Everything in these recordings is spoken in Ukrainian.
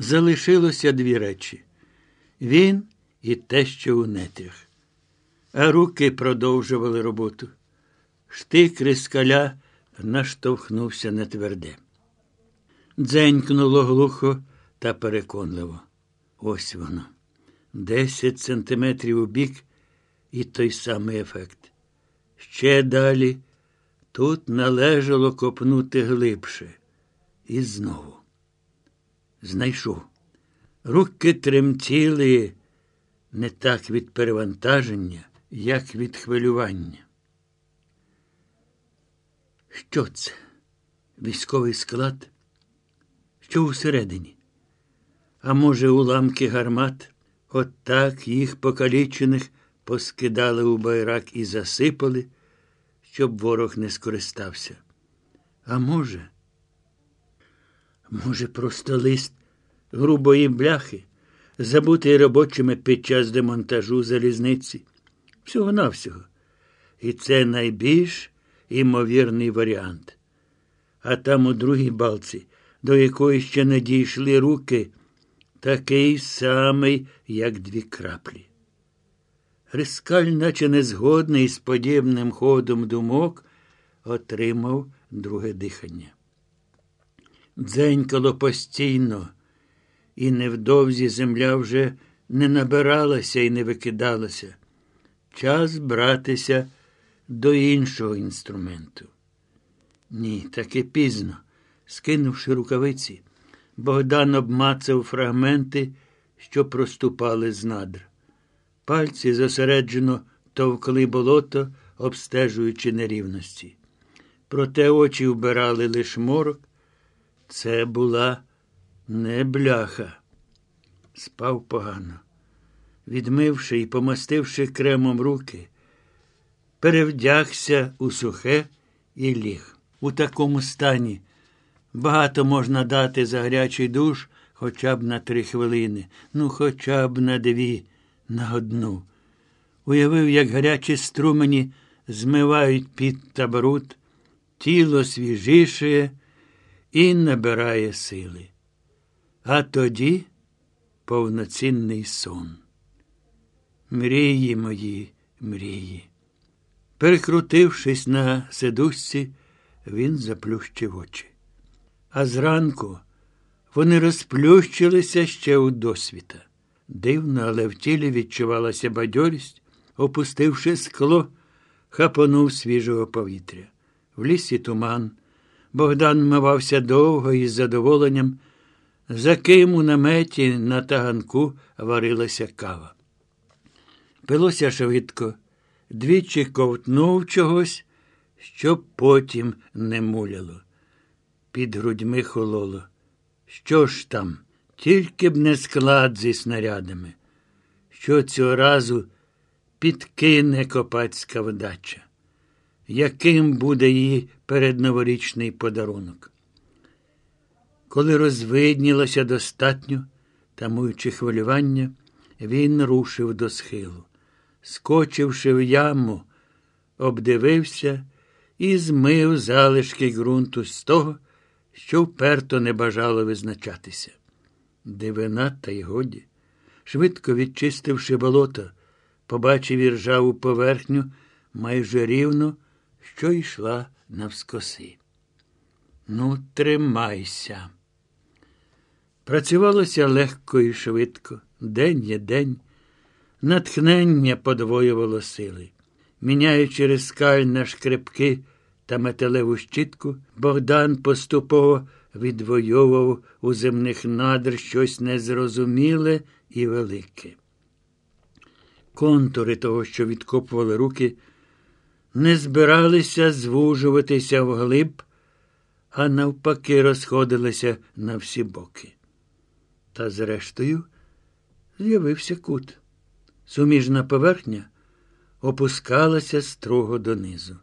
залишилося дві речі він і те, що у нетрях. А руки продовжували роботу. Штик рискаля наштовхнувся на тверде. Дзенькнуло глухо та переконливо. Ось воно. Десять сантиметрів у бік і той самий ефект. Ще далі тут належало копнути глибше. І знову. Знайшов. Руки тремтіли не так від перевантаження, як від хвилювання. Що це? Військовий склад? Що всередині? А може, уламки гармат? От так їх покалічених поскидали у байрак і засипали, щоб ворог не скористався. А може, може, просто лист грубої бляхи, забутий робочими під час демонтажу залізниці. Всього-навсього. І це найбільш імовірний варіант. А там у другій балці, до якої ще не дійшли руки, такий самий, як дві краплі. Рискаль, наче незгодний з подібним ходом думок, отримав друге дихання. Дзенькало постійно, і невдовзі земля вже не набиралася і не викидалася. Час братися до іншого інструменту. Ні, таки пізно, скинувши рукавиці, Богдан обмацав фрагменти, що проступали з надр. Пальці зосереджено товкли болото, обстежуючи нерівності. Проте очі вбирали лиш морок. Це була не бляха. Спав погано. Відмивши і помастивши кремом руки, перевдягся у сухе і ліг. У такому стані багато можна дати за гарячий душ хоча б на три хвилини, ну хоча б на дві, на одну. Уявив, як гарячі струмені змивають під та тіло свіжішає і набирає сили. А тоді повноцінний сон. Мрії мої, мрії. Перекрутившись на сидушці, він заплющив очі. А зранку вони розплющилися ще у досвіта. Дивно, але в тілі відчувалася бадьорість, опустивши скло, хапонув свіжого повітря. В лісі туман. Богдан мивався довго і з задоволенням, за ким у наметі на таганку варилася кава. Пилося швидко, двічі ковтнув чогось, щоб потім не муляло. Під грудьми хололо. Що ж там, тільки б не склад зі снарядами, що цього разу підкине копацька вдача, яким буде її передноворічний подарунок. Коли розвиднілося достатньо, тамуючи хвилювання, він рушив до схилу. Скочивши в яму, обдивився і змив залишки ґрунту з того, що вперто не бажало визначатися. Дивина, та й годі. Швидко відчистивши болото, побачив іржаву поверхню майже рівно, що йшла навскоси. Ну, тримайся. Працювалося легко і швидко, день є день. Натхнення подвоювало сили. Міняючи рискаль на шкребки та металеву щітку, Богдан поступово відвоював у земних надр щось незрозуміле і велике. Контури того, що відкопували руки, не збиралися звужуватися вглиб, а навпаки, розходилися на всі боки. Та, зрештою, з'явився кут. Суміжна поверхня опускалася строго донизу.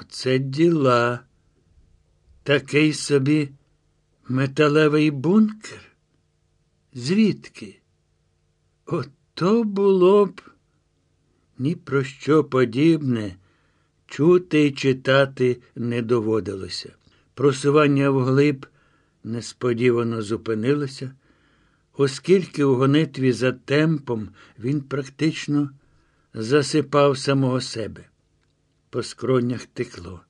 Оце діла. Такий собі металевий бункер? Звідки? Ото було б ні про що подібне чути й читати не доводилося. Просування вглиб несподівано зупинилося, оскільки у гонитві за темпом він практично засипав самого себе. По скронях текло.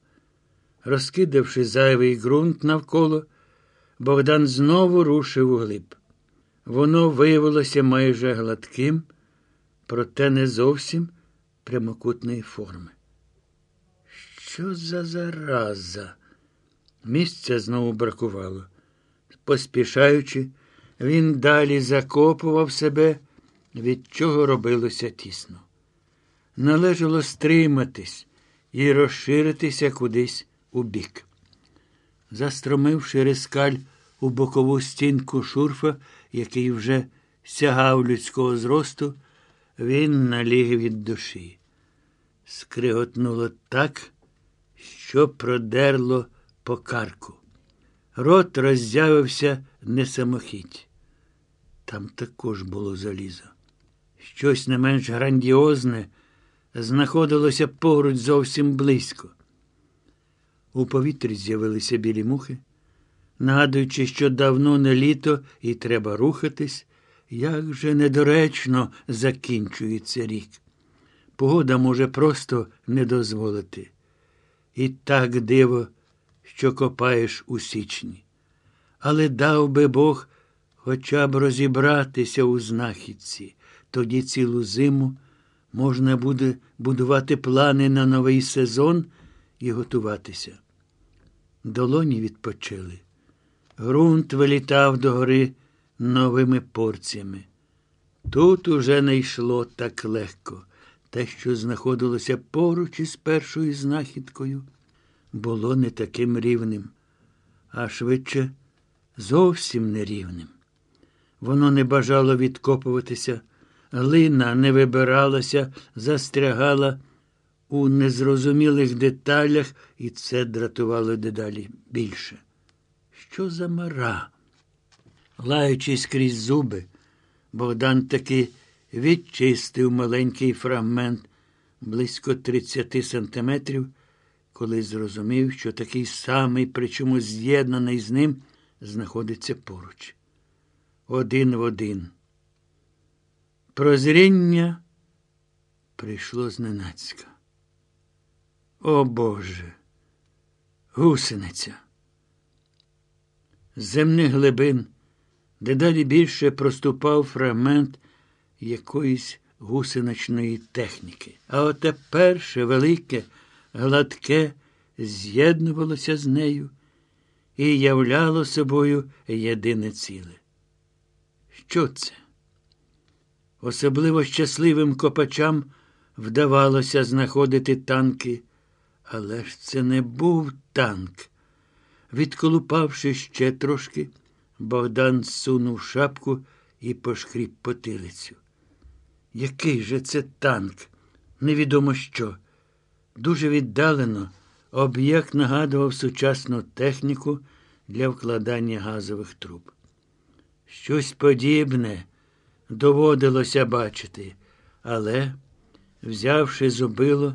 Розкидавши зайвий ґрунт навколо, Богдан знову рушив углиб. Воно виявилося майже гладким, проте не зовсім прямокутної форми. Що за зараза? Місця знову бракувало. Поспішаючи, він далі закопував себе, від чого робилося тісно. Належало стриматись і розширитися кудись у бік. Застромивши рискаль у бокову стінку шурфа, який вже сягав людського зросту, він наліг від душі. Скриготнуло так, що продерло по карку. Рот роззявився не самохідь. Там також було залізо. Щось не менш грандіозне знаходилося поруч зовсім близько. У повітрі з'явилися білі мухи, нагадуючи, що давно не літо і треба рухатись, як же недоречно закінчується рік. Погода може просто не дозволити. І так диво, що копаєш у січні. Але дав би Бог хоча б розібратися у знахідці, тоді цілу зиму можна буде будувати плани на новий сезон і готуватися. Долоні відпочили. Грунт вилітав догори новими порціями. Тут уже не йшло так легко. Те, що знаходилося поруч із першою знахідкою, було не таким рівним, а швидше зовсім нерівним. Воно не бажало відкопуватися, глина не вибиралася, застрягала у незрозумілих деталях, і це дратувало дедалі більше. Що за мара? Лаючись крізь зуби, Богдан таки відчистив маленький фрагмент близько 30 сантиметрів, коли зрозумів, що такий самий, причому з'єднаний з ним, знаходиться поруч. Один в один. Прозріння прийшло зненацька. О Боже, гусениця. Земних глибин дедалі більше проступав фрагмент якоїсь гусеничної техніки. А оте перше велике, гладке з'єднувалося з нею і являло собою єдине ціле. Що це? Особливо щасливим копачам вдавалося знаходити танки, але ж це не був танк. Відколупавши ще трошки, Богдан сунув шапку і пошкріб потилицю. Який же це танк? Невідомо що. Дуже віддалено об'єкт нагадував сучасну техніку для вкладання газових труб. Щось подібне доводилося бачити, але, взявши зубило,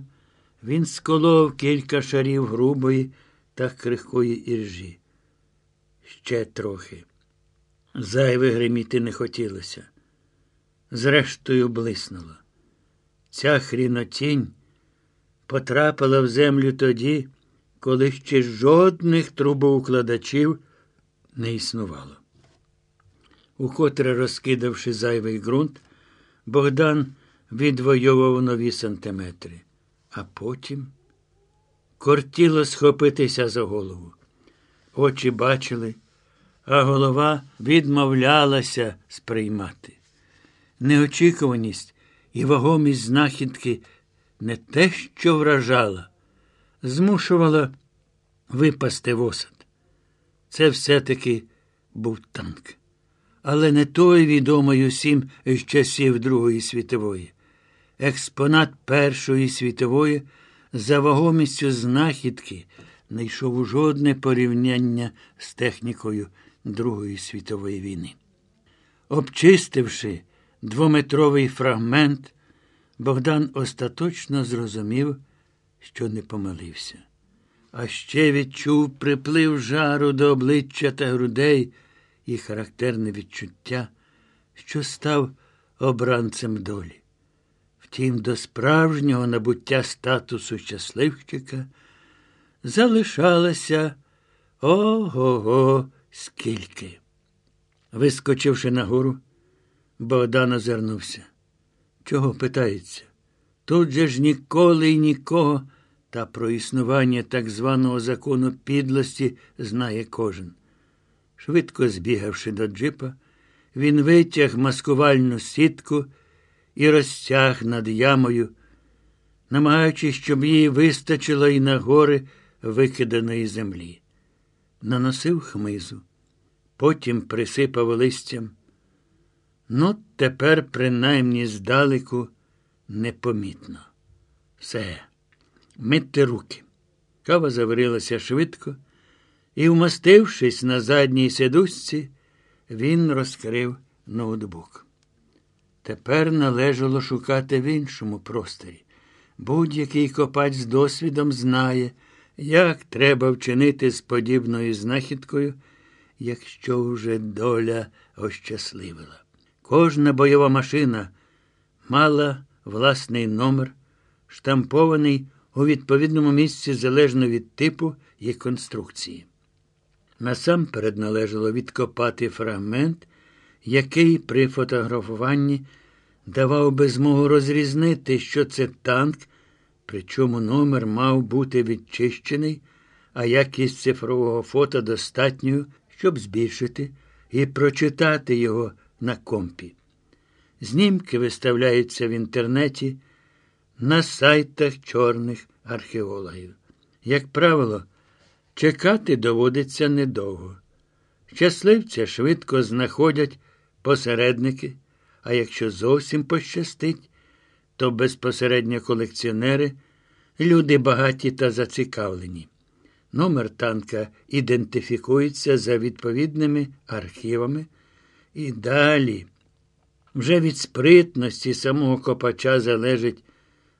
він сколов кілька шарів грубої та крихкої іржі. Ще трохи. Зайве гриміти не хотілося. Зрештою, блиснуло. Ця хрінотінь потрапила в землю тоді, коли ще жодних трубоукладачів не існувало. Укотре розкидавши зайвий ґрунт, Богдан відвоював нові сантиметри, а потім кортіло схопитися за голову. Очі бачили, а голова відмовлялася сприймати. Неочікуваність і вагомість знахідки не те, що вражала, змушувала випасти в осад. Це все-таки був танк. Але не той відомий усім з часів Другої світової. Експонат Першої світової за вагомістю знахідки не йшов у жодне порівняння з технікою Другої світової війни. Обчистивши двометровий фрагмент, Богдан остаточно зрозумів, що не помилився. А ще відчув приплив жару до обличчя та грудей і характерне відчуття, що став обранцем долі. Втім, до справжнього набуття статусу щасливчика залишалося ого го скільки. Вискочивши нагору, Богдан озирнувся. Чого питається? Тут же ж ніколи й нікого, та про існування так званого закону підлості знає кожен. Швидко збігавши до джипа, він витяг маскувальну сітку і розтяг над ямою, намагаючись, щоб їй вистачило і на гори викиданої землі. Наносив хмизу, потім присипав листям. Ну, тепер, принаймні, здалеку, непомітно. Все, мити руки. Кава заварилася швидко, і, вмостившись на задній сидушці, він розкрив ноутбук. Тепер належало шукати в іншому просторі. Будь-який копач з досвідом знає, як треба вчинити з подібною знахідкою, якщо вже доля ощасливила. Кожна бойова машина мала власний номер, штампований у відповідному місці залежно від типу і конструкції. Насамперед належало відкопати фрагмент, який при фотографуванні давав би змогу розрізнити, що це танк, причому номер мав бути відчищений, а якість цифрового фото достатньою, щоб збільшити і прочитати його на компі. Знімки виставляються в інтернеті на сайтах чорних археологів. Як правило, чекати доводиться недовго. Щасливця швидко знаходять посередники, а якщо зовсім пощастить, то безпосередньо колекціонери, люди багаті та зацікавлені. Номер танка ідентифікується за відповідними архівами і далі. Вже від спритності самого копача залежить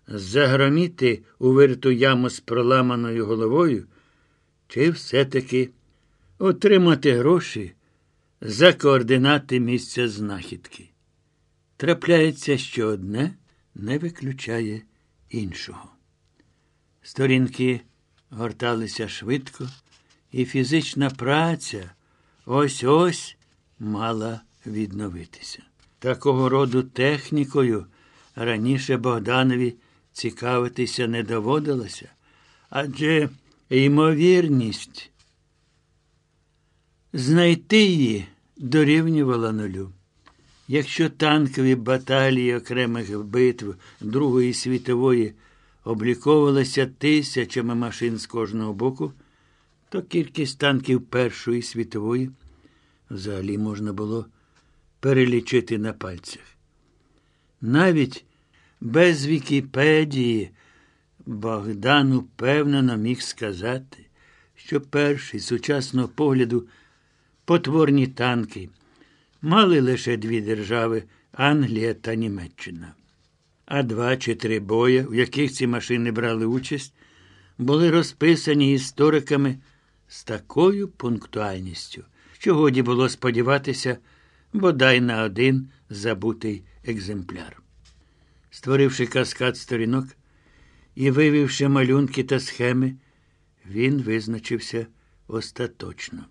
загроміти у вирту яму з проламаною головою, чи все-таки отримати гроші за координати місця знахідки. Трапляється, що одне не виключає іншого. Сторінки горталися швидко, і фізична праця ось ось мала відновитися. Такого роду технікою раніше Богданові цікавитися не доводилося, адже ймовірність знайти її дорівнювала нулю. Якщо танкові баталії окремих битв Другої світової обліковувалися тисячами машин з кожного боку, то кількість танків Першої світової взагалі можна було перелічити на пальцях. Навіть без Вікіпедії Богдан упевнено міг сказати, що перші сучасного погляду потворні танки мали лише дві держави Англія та Німеччина. А два чи три бої, в яких ці машини брали участь, були розписані істориками з такою пунктуальністю, що годі було сподіватися бодай на один забутий екземпляр. Створивши каскад сторінок і вивівши малюнки та схеми, він визначився остаточно.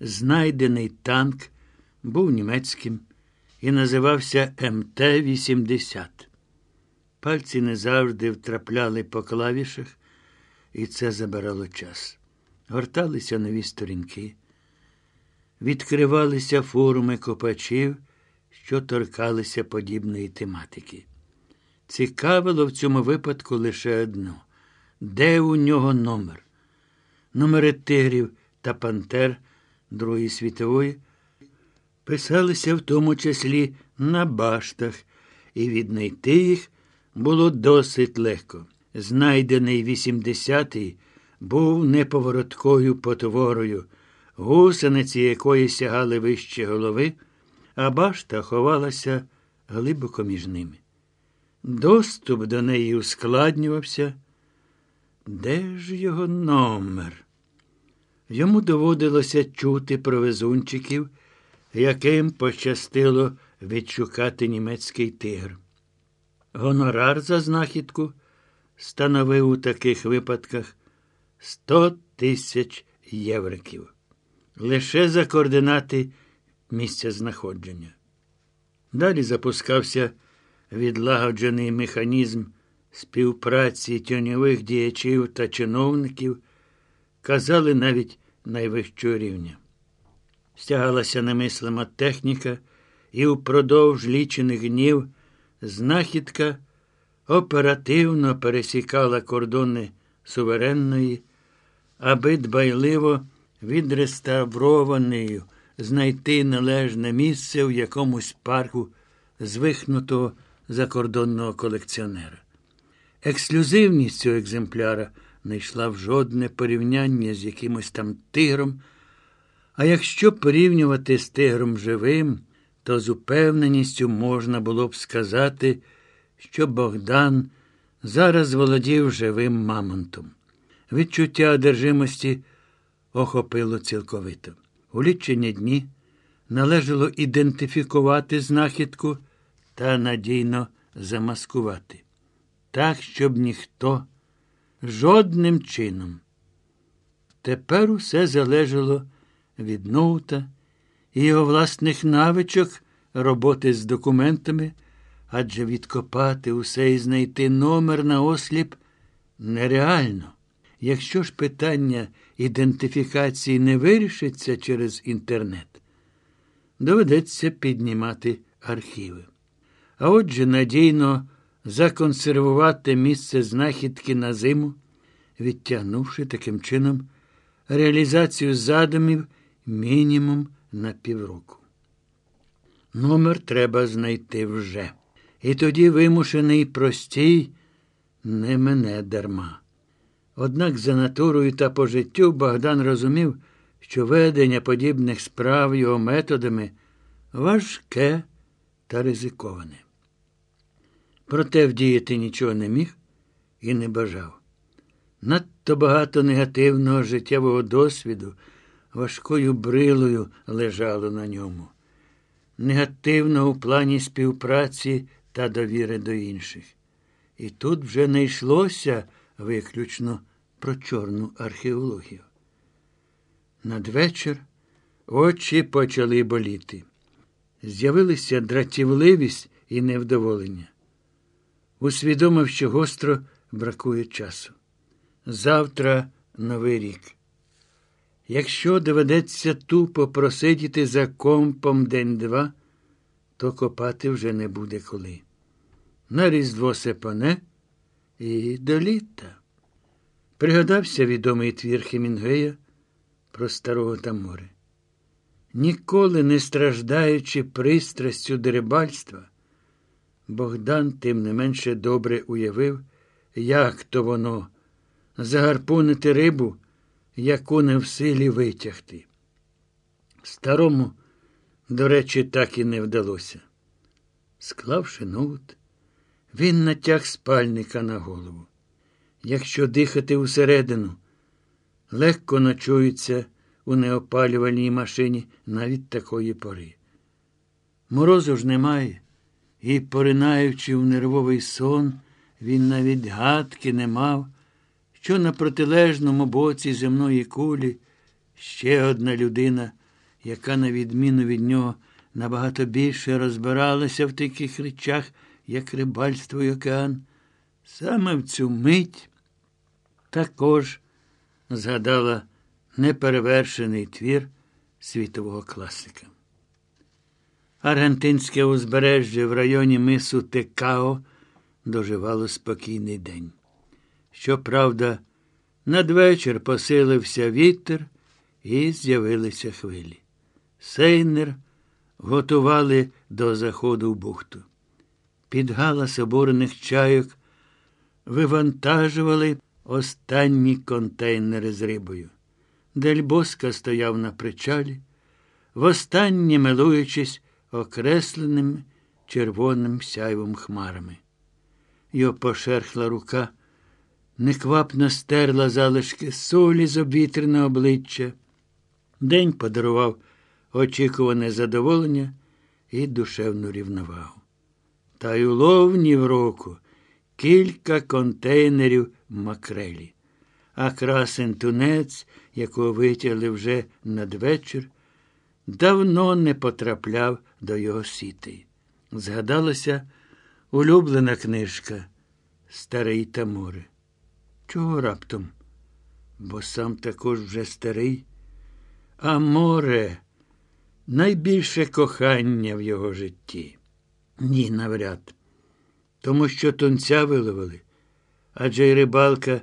Знайдений танк був німецьким і називався МТ-80. Пальці не завжди втрапляли по клавішах, і це забирало час. Горталися нові сторінки, відкривалися форуми копачів, що торкалися подібної тематики. Цікавило в цьому випадку лише одно де у нього номер? Номери тигрів та пантер Другої світової писалися в тому числі на баштах, і віднайти їх було досить легко. Знайдений 80-й був неповороткою потворою, гусениці якої сягали вище голови, а башта ховалася глибоко між ними. Доступ до неї ускладнювався. Де ж його номер? Йому доводилося чути про везунчиків, яким пощастило відшукати німецький тигр. Гонорар за знахідку становив у таких випадках 100 тисяч євриків. Лише за координати місця знаходження. Далі запускався відлагоджений механізм співпраці тіньових діячів та чиновників, казали навіть найвищого рівня. Стягалася немислима техніка, і впродовж лічених днів знахідка оперативно пересікала кордони суверенної, аби дбайливо відреставрованою знайти належне місце в якомусь парку звихнутого закордонного колекціонера. Ексклюзивність цього екземпляра не йшла в жодне порівняння з якимось там тигром. А якщо порівнювати з тигром живим, то з упевненістю можна було б сказати, що Богдан зараз володів живим мамонтом. Відчуття одержимості охопило цілковито. У лічені дні належало ідентифікувати знахідку та надійно замаскувати, так, щоб ніхто жодним чином. Тепер усе залежало від ноута його власних навичок роботи з документами, адже відкопати усе і знайти номер на осліп нереально. Якщо ж питання ідентифікації не вирішиться через інтернет, доведеться піднімати архіви. А отже, надійно законсервувати місце знахідки на зиму, відтягнувши таким чином реалізацію задумів мінімум на півроку. Номер треба знайти вже. І тоді вимушений простій не мене дарма. Однак за натурою та по життю Богдан розумів, що ведення подібних справ його методами важке та ризиковане. Проте вдіяти нічого не міг і не бажав. Надто багато негативного життєвого досвіду важкою брилою лежало на ньому, негативного у плані співпраці та довіри до інших. І тут вже не йшлося виключно про чорну археологію. Надвечір очі почали боліти. З'явилися дратівливість і невдоволення. Усвідомив, що гостро бракує часу. Завтра новий рік. Якщо доведеться тупо просидіти за компом день-два, то копати вже не буде коли. На різдво сепане і до літа. Пригадався відомий твір Хемінгея про старого та море. Ніколи не страждаючи пристрастю дерибальства, Богдан тим не менше добре уявив, як то воно загарпунити рибу, яку не в силі витягти. Старому, до речі, так і не вдалося. Склавши ноут, він натяг спальника на голову. Якщо дихати усередину, легко ночується у неопалювальній машині навіть такої пори. Морозу ж немає, і, поринаючи в нервовий сон, він навіть гадки не мав, що на протилежному боці земної кулі ще одна людина, яка, на відміну від нього, набагато більше розбиралася в таких речах, як рибальство і океан, саме в цю мить також згадала неперевершений твір світового класика. Аргентинське узбережжя в районі мису Текао доживало спокійний день. Щоправда, надвечір посилився вітер і з'явилися хвилі. Сейнер готували до заходу в бухту. Під галас обурених чайок вивантажували останні контейнери з рибою. Дельбоска стояв на причалі, востаннє милуючись окресленим червоним сяйвом хмарами. Його пошерхла рука, неквапно стерла залишки солі з обвітреного обличчя. День подарував очікуване задоволення і душевну рівновагу. Та й уловні в року кілька контейнерів макрелі, а красен тунець, якого витягли вже надвечір, давно не потрапляв до його сіти. Згадалася улюблена книжка Старий та море. Чого раптом? Бо сам також вже старий, а море найбільше кохання в його житті. Ні, навряд. Тому що тунця виловили, адже й рибалка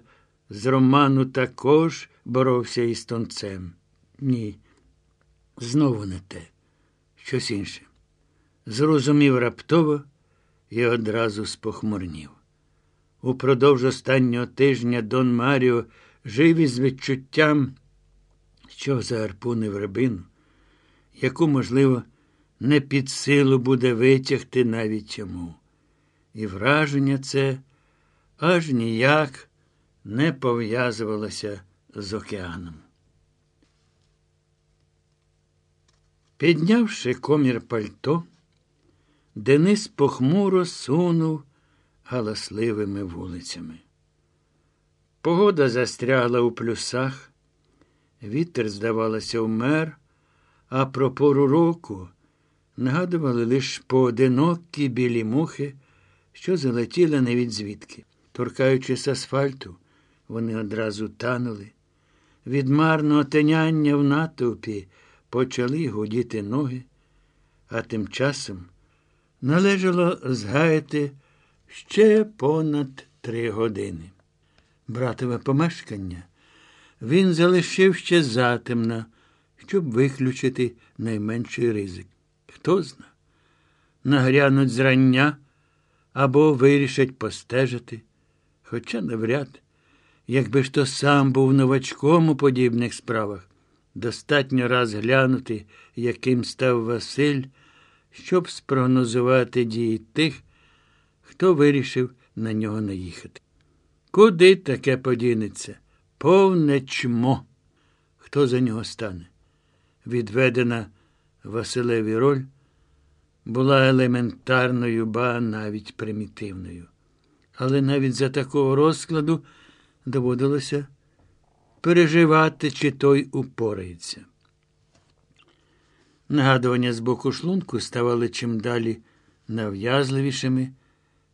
з роману також боровся із тонцем. Ні, знову не те, щось інше. Зрозумів раптово і одразу спохмурнів. Упродовж останнього тижня Дон Маріо жив із відчуттям, що заарпунив рибину, яку, можливо, не під силу буде витягти навіть йому. І враження це аж ніяк не пов'язувалося з океаном. Піднявши комір пальто, Денис похмуро сунув галасливими вулицями. Погода застрягла у плюсах, вітер, здавалося, вмер, а про пору року нагадували лише поодинокі білі мухи, що залетіли не від звідки. Торкаючись асфальту, вони одразу танули. Від марного тиняння в натовпі почали гудіти ноги, а тим часом належало згаяти ще понад три години. Братове помешкання він залишив ще затемна, щоб виключити найменший ризик. Хто зна, нагрянуть зрання або вирішать постежити, хоча навряд, якби ж то сам був новачком у подібних справах, достатньо раз глянути, яким став Василь, щоб спрогнозувати дії тих, хто вирішив на нього наїхати. Куди таке подінеться? Повне чмо. Хто за нього стане? Відведена Василеві роль була елементарною, ба навіть примітивною. Але навіть за такого розкладу доводилося переживати, чи той упорається. Нагадування з боку шлунку ставали чим далі нав'язливішими,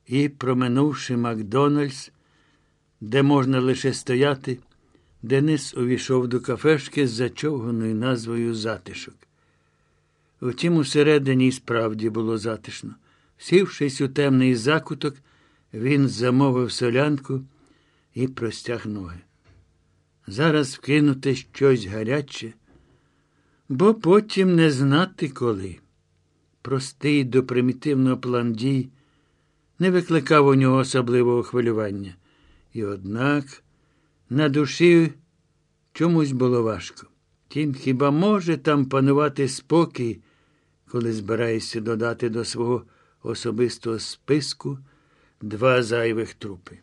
і, проминувши Макдональдс, де можна лише стояти, Денис увійшов до кафешки з зачовганою назвою Затишок. Втім, усередині справді було затишно. Сівшись у темний закуток, він замовив солянку і простяг ноги. Зараз вкинути щось гаряче, бо потім не знати коли. Простий до примітивного план дій не викликав у нього особливого хвилювання. І однак на душі чомусь було важко. Тім хіба може там панувати спокій, коли збираєшся додати до свого особистого списку два зайвих трупи?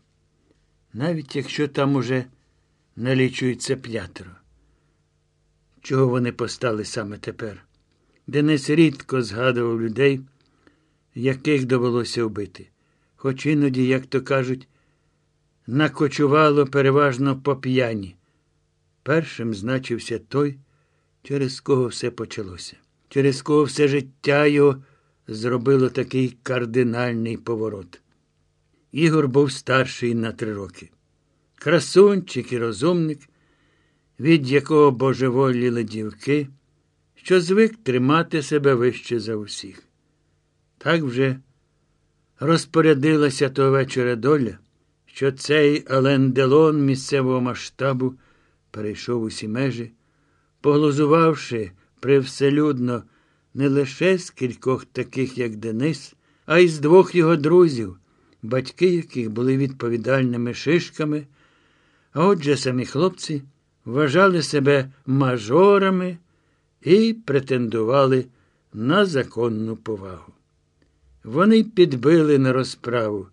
Навіть якщо там уже налічується п'ятеро. Чого вони постали саме тепер? Денис рідко згадував людей, яких довелося вбити, хоч іноді, як то кажуть, накочувало переважно по п'яні. Першим значився той, через кого все почалося, через кого все життя його зробило такий кардинальний поворот. Ігор був старший на три роки. Красунчик і розумник, від якого божеволіли дівки, що звик тримати себе вище за усіх. Так вже розпорядилася того вечора доля що цей Аленделон місцевого масштабу перейшов усі межі, поглузувавши привселюдно не лише з кількох таких, як Денис, а й з двох його друзів, батьки яких були відповідальними шишками, а отже самі хлопці вважали себе мажорами і претендували на законну повагу. Вони підбили на розправу,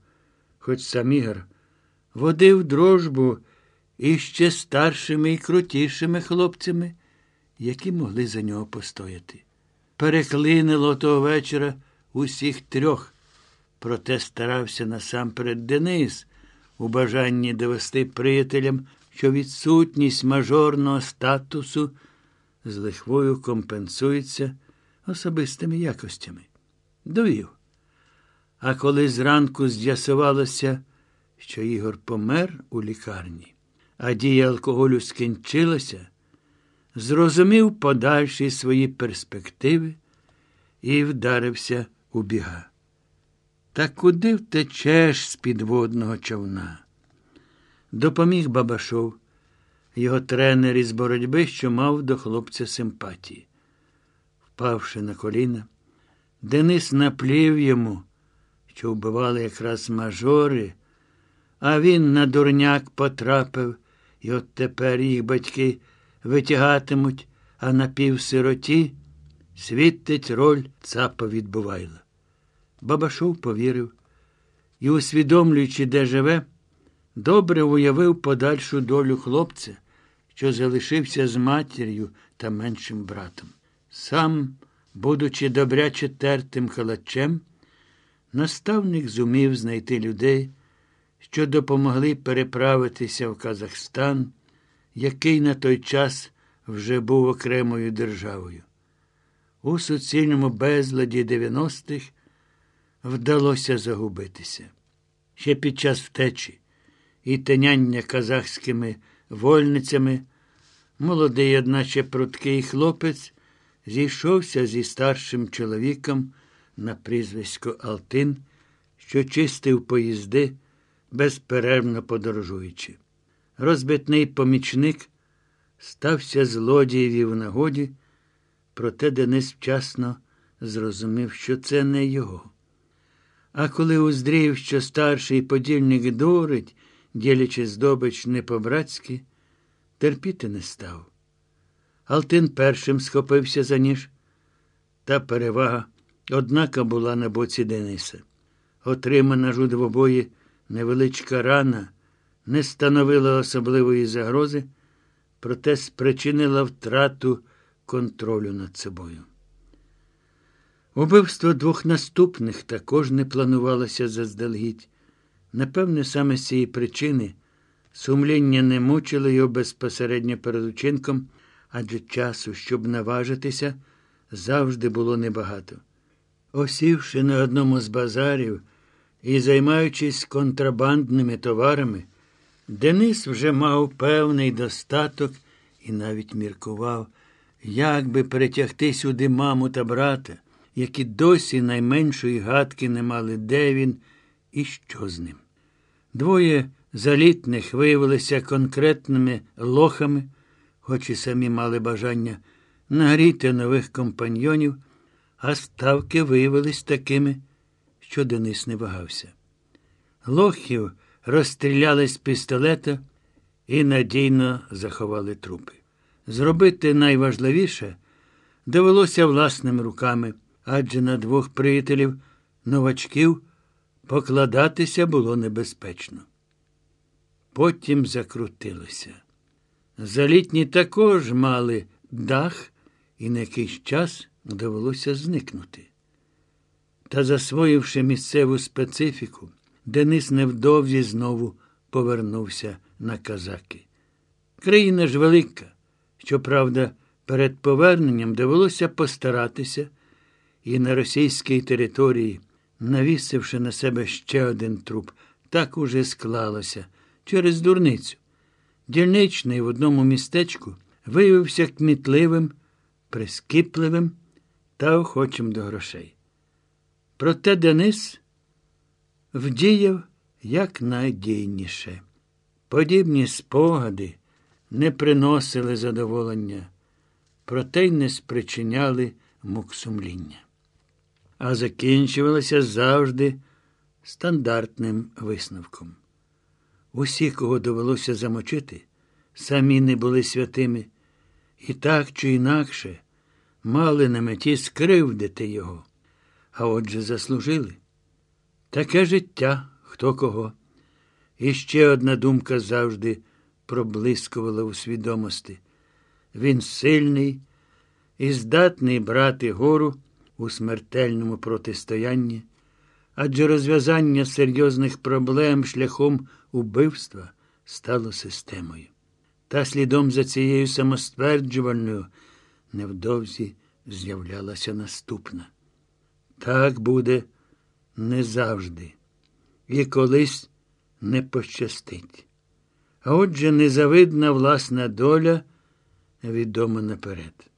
хоч самігар водив дружбу іще старшими і крутішими хлопцями, які могли за нього постояти. переклинило того вечора усіх трьох. Проте старався насамперед Денис у бажанні довести приятелям, що відсутність мажорного статусу з лихвою компенсується особистими якостями. Довів. А коли зранку з'ясувалося, що Ігор помер у лікарні, а дія алкоголю скінчилася, зрозумів подальші свої перспективи і вдарився у біга. Та куди втечеш з підводного човна? Допоміг Бабашов, його тренер із боротьби, що мав до хлопця симпатії. Впавши на коліна, Денис наплів йому, що вбивали якраз мажори, а він на дурняк потрапив, і от тепер їх батьки витягатимуть, а на півсироті світить роль цапа відбувайла. Бабашов повірив і, усвідомлюючи, де живе, добре уявив подальшу долю хлопця, що залишився з матір'ю та меншим братом. Сам, будучи добряче тертим халачем, наставник зумів знайти людей, що допомогли переправитися в Казахстан, який на той час вже був окремою державою. У суцільному безладі 90-х вдалося загубитися. Ще під час втечі і теняння казахськими вольницями, молодий, одначе пруткий хлопець, зійшовся зі старшим чоловіком на прізвисько Алтин, що чистив поїзди, безперервно подорожуючи. Розбитний помічник стався злодієві в нагоді, проте Денис вчасно зрозумів, що це не його. А коли уздрів, що старший подільник дурить, ділячи здобич не по-братськи, терпіти не став. Алтин першим схопився за ніж, та перевага, однака була на боці Дениса. Отримана ж у двобої невеличка рана не становила особливої загрози, проте спричинила втрату контролю над собою. Убивство двох наступних також не планувалося заздалегідь. Напевне, саме з цієї причини сумління не мучило його безпосередньо перед учинком, адже часу, щоб наважитися, завжди було небагато. Осівши на одному з базарів і займаючись контрабандними товарами, Денис вже мав певний достаток і навіть міркував, як би перетягти сюди маму та брата які досі найменшої гадки не мали, де він і що з ним. Двоє залітних виявилися конкретними лохами, хоч і самі мали бажання нагріти нових компаньйонів, а ставки виявились такими, що Денис не вагався. Лохів розстріляли з пістолета і надійно заховали трупи. Зробити найважливіше довелося власними руками адже на двох приятелів новачків покладатися було небезпечно. Потім закрутилося. Залітні також мали дах, і на якийсь час довелося зникнути. Та, засвоївши місцеву специфіку, Денис невдовзі знову повернувся на казаки. Країна ж велика, щоправда, перед поверненням довелося постаратися і на російській території, навісивши на себе ще один труп, так уже склалося через дурницю. Дільничний в одному містечку виявився кмітливим, прискіпливим та охочим до грошей. Проте Денис вдіяв якнайдійніше. Подібні спогади не приносили задоволення, проте й не спричиняли мук сумління а закінчувалася завжди стандартним висновком. Усі, кого довелося замочити, самі не були святими, і так чи інакше мали на меті скривдити його, а отже заслужили. Таке життя хто кого. І ще одна думка завжди проблискувала у свідомості. Він сильний і здатний брати гору у смертельному протистоянні, адже розв'язання серйозних проблем шляхом убивства стало системою. Та слідом за цією самостверджувальною невдовзі з'являлася наступна. Так буде не завжди, і колись не пощастить. А отже, незавидна власна доля відома наперед.